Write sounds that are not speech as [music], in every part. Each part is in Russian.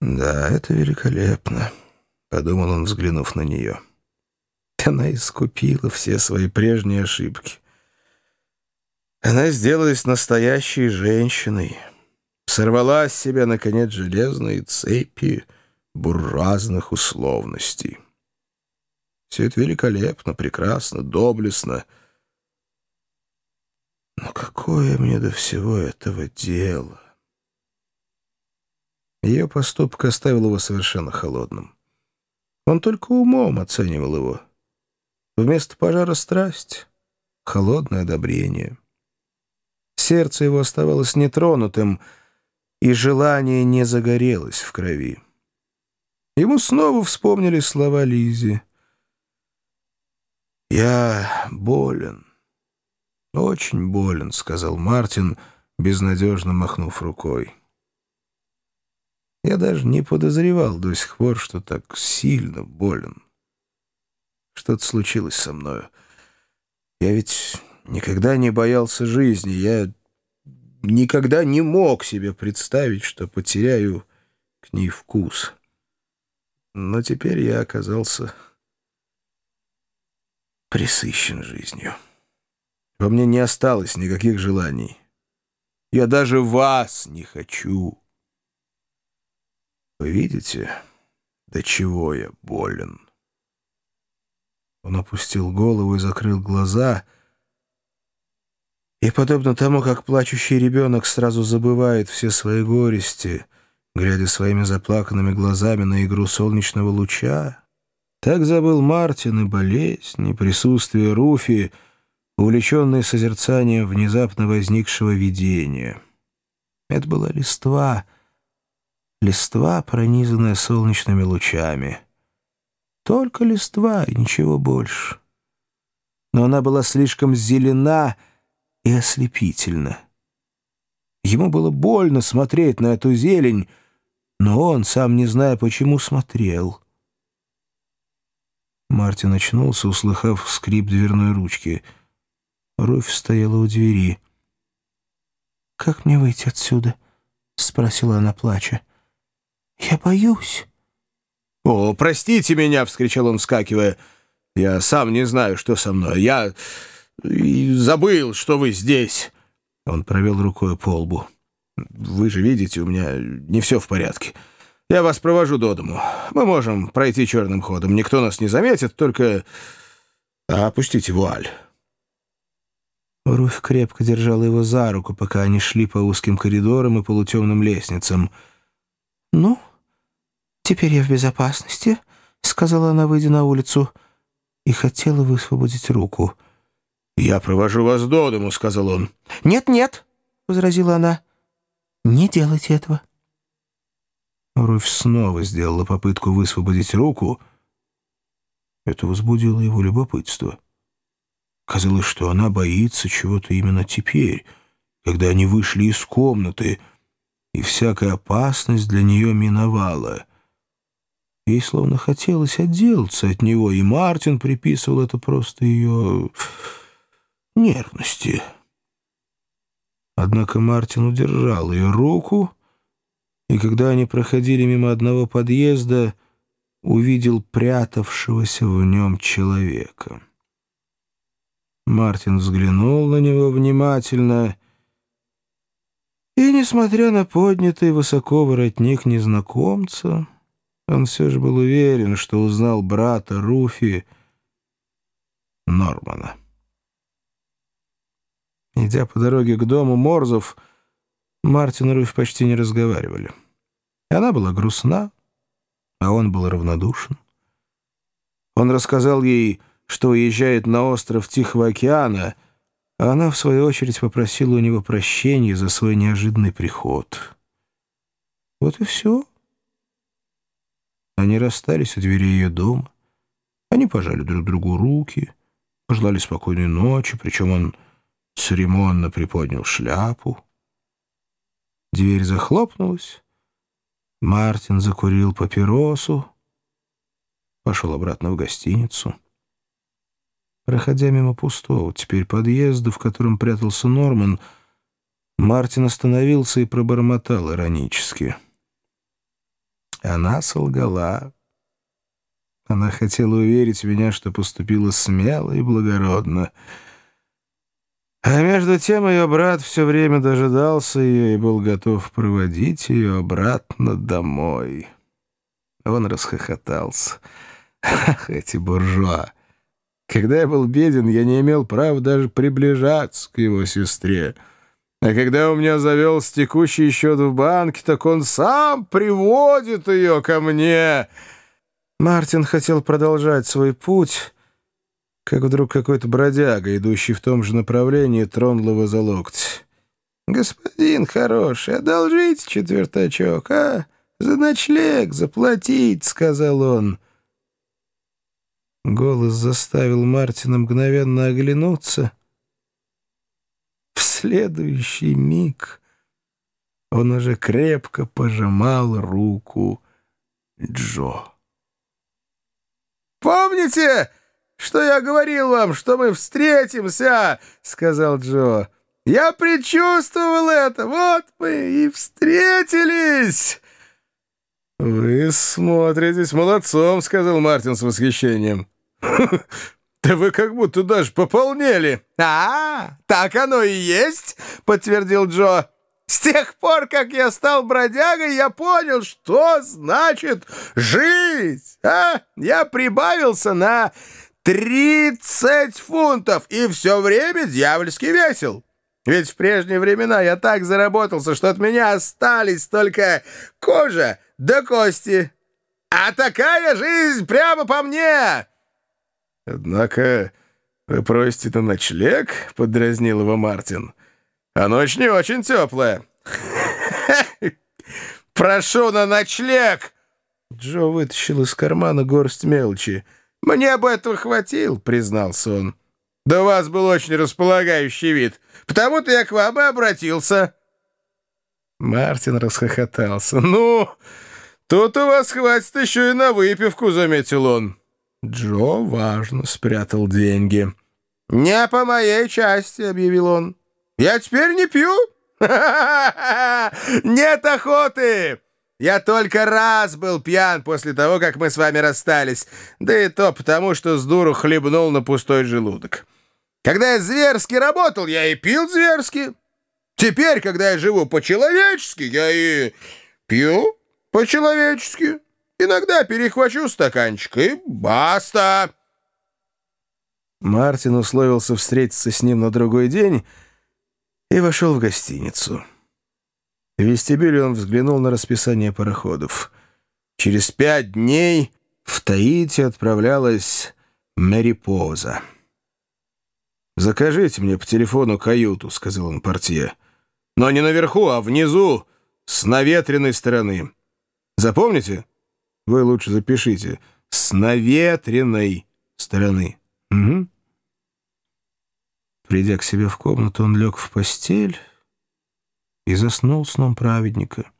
«Да, это великолепно», — подумал он, взглянув на нее. Она искупила все свои прежние ошибки. Она сделалась настоящей женщиной, сорвала с себя, наконец, железные цепи буржуазных условностей. Все это великолепно, прекрасно, доблестно. Но какое мне до всего этого дело? Ее поступок оставил его совершенно холодным. Он только умом оценивал его. Вместо пожара страсть, холодное одобрение. Сердце его оставалось нетронутым, и желание не загорелось в крови. Ему снова вспомнили слова Лизи. «Я болен, очень болен», — сказал Мартин, безнадежно махнув рукой. Я даже не подозревал до сих пор, что так сильно болен. Что-то случилось со мною. Я ведь никогда не боялся жизни. Я никогда не мог себе представить, что потеряю к ней вкус. Но теперь я оказался присыщен жизнью. Во мне не осталось никаких желаний. Я даже вас не хочу. Вы видите, до чего я болен?» Он опустил голову и закрыл глаза, и, подобно тому, как плачущий ребенок сразу забывает все свои горести, глядя своими заплаканными глазами на игру солнечного луча, так забыл Мартин и болезнь, и присутствие Руфи, увлеченный созерцанием внезапно возникшего видения. Это была листва — листва, пронизанная солнечными лучами. Только листва и ничего больше. Но она была слишком зелена и ослепительна. Ему было больно смотреть на эту зелень, но он, сам не зная почему, смотрел. Мартин очнулся, услыхав скрип дверной ручки. Руфь стояла у двери. «Как мне выйти отсюда?» — спросила она, плача. «Я боюсь». «О, простите меня!» — вскричал он, вскакивая. «Я сам не знаю, что со мной. Я забыл, что вы здесь». Он провел рукой по лбу. «Вы же видите, у меня не все в порядке. Я вас провожу до дому. Мы можем пройти черным ходом. Никто нас не заметит, только опустите вуаль». Руфь крепко держала его за руку, пока они шли по узким коридорам и полутемным лестницам. «Ну?» «Теперь я в безопасности», — сказала она, выйдя на улицу, и хотела высвободить руку. «Я провожу вас до дому», — сказал он. «Нет-нет», — возразила она, — «не делайте этого». Руфь снова сделала попытку высвободить руку. Это возбудило его любопытство. Казалось, что она боится чего-то именно теперь, когда они вышли из комнаты, и всякая опасность для нее миновала — Ей словно хотелось отделаться от него, и Мартин приписывал это просто ее нервности. Однако Мартин удержал ее руку, и когда они проходили мимо одного подъезда, увидел прятавшегося в нем человека. Мартин взглянул на него внимательно и, несмотря на поднятый высоко воротник незнакомца, он все же был уверен, что узнал брата Руфи Нормана. Идя по дороге к дому Морзов, Мартин и Руфь почти не разговаривали. Она была грустна, а он был равнодушен. Он рассказал ей, что уезжает на остров Тихого океана, а она, в свою очередь, попросила у него прощения за свой неожиданный приход. Вот и все. Они расстались у двери ее дома. Они пожали друг другу руки, пожелали спокойной ночи, причем он церемонно приподнял шляпу. Дверь захлопнулась. Мартин закурил папиросу, пошел обратно в гостиницу. Проходя мимо пустого, теперь подъезда, в котором прятался Норман, Мартин остановился и пробормотал иронически — Она солгала. Она хотела уверить меня, что поступила смело и благородно. А между тем ее брат все время дожидался ее и был готов проводить ее обратно домой. Он расхохотался. Ах, эти буржуа! Когда я был беден, я не имел права даже приближаться к его сестре. А когда у меня завелся текущий счет в банке, так он сам приводит ее ко мне. Мартин хотел продолжать свой путь, как вдруг какой-то бродяга, идущий в том же направлении, тронул его за локоть. «Господин хороший, одолжите четвертачок, а? За ночлег заплатить», — сказал он. Голос заставил Мартина мгновенно оглянуться — в следующий миг он уже крепко пожимал руку Джо. «Помните, что я говорил вам, что мы встретимся?» — сказал Джо. «Я предчувствовал это. Вот мы и встретились!» «Вы смотритесь молодцом», — сказал Мартин с восхищением. «Да вы как будто даже пополнели!» «А, так оно и есть!» — подтвердил Джо. «С тех пор, как я стал бродягой, я понял, что значит жить! А? Я прибавился на тридцать фунтов и все время дьявольски весел!» Ведь в прежние времена я так заработался, что от меня остались только кожа да кости. А такая жизнь прямо по мне!» «Однако вы просите на ночлег?» — подразнил его Мартин. «А ночь не очень теплая». [laughs] «Прошу на ночлег!» Джо вытащил из кармана горсть мелочи. «Мне бы этого хватил», — признался он. «Да у вас был очень располагающий вид, потому-то я к вам и обратился». Мартин расхохотался. «Ну, тут у вас хватит еще и на выпивку», — заметил он. Джо важно спрятал деньги. «Не по моей части», — объявил он. «Я теперь не пью? Нет охоты! Я только раз был пьян после того, как мы с вами расстались, да и то потому, что с дуру хлебнул на пустой желудок. Когда я зверски работал, я и пил зверски. Теперь, когда я живу по-человечески, я и пью по-человечески». Иногда перехвачу стаканчик и баста!» Мартин условился встретиться с ним на другой день и вошел в гостиницу. В вестибюле он взглянул на расписание пароходов. Через пять дней в Таити отправлялась Мерипоза. «Закажите мне по телефону каюту», — сказал он портье. «Но не наверху, а внизу, с наветренной стороны. Запомните?» Вы лучше запишите. С наветренной стороны. Угу. Придя к себе в комнату, он лег в постель и заснул сном праведника.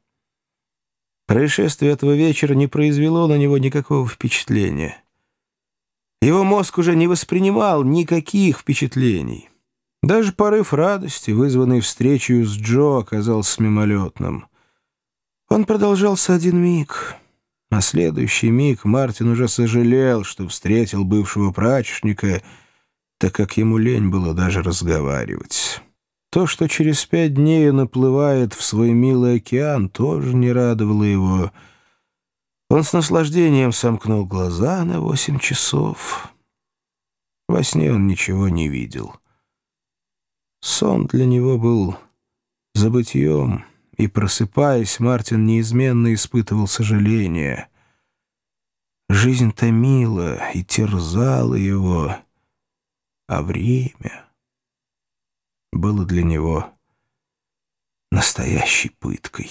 Происшествие этого вечера не произвело на него никакого впечатления. Его мозг уже не воспринимал никаких впечатлений. Даже порыв радости, вызванный встречей с Джо, оказался мимолетным. Он продолжался один миг — на следующий миг Мартин уже сожалел, что встретил бывшего прачечника, так как ему лень было даже разговаривать. То, что через пять дней он наплывает в свой милый океан, тоже не радовало его. Он с наслаждением сомкнул глаза на восемь часов. Во сне он ничего не видел. Сон для него был забытьем — и, просыпаясь, Мартин неизменно испытывал сожаление. Жизнь томила и терзала его, а время было для него настоящей пыткой.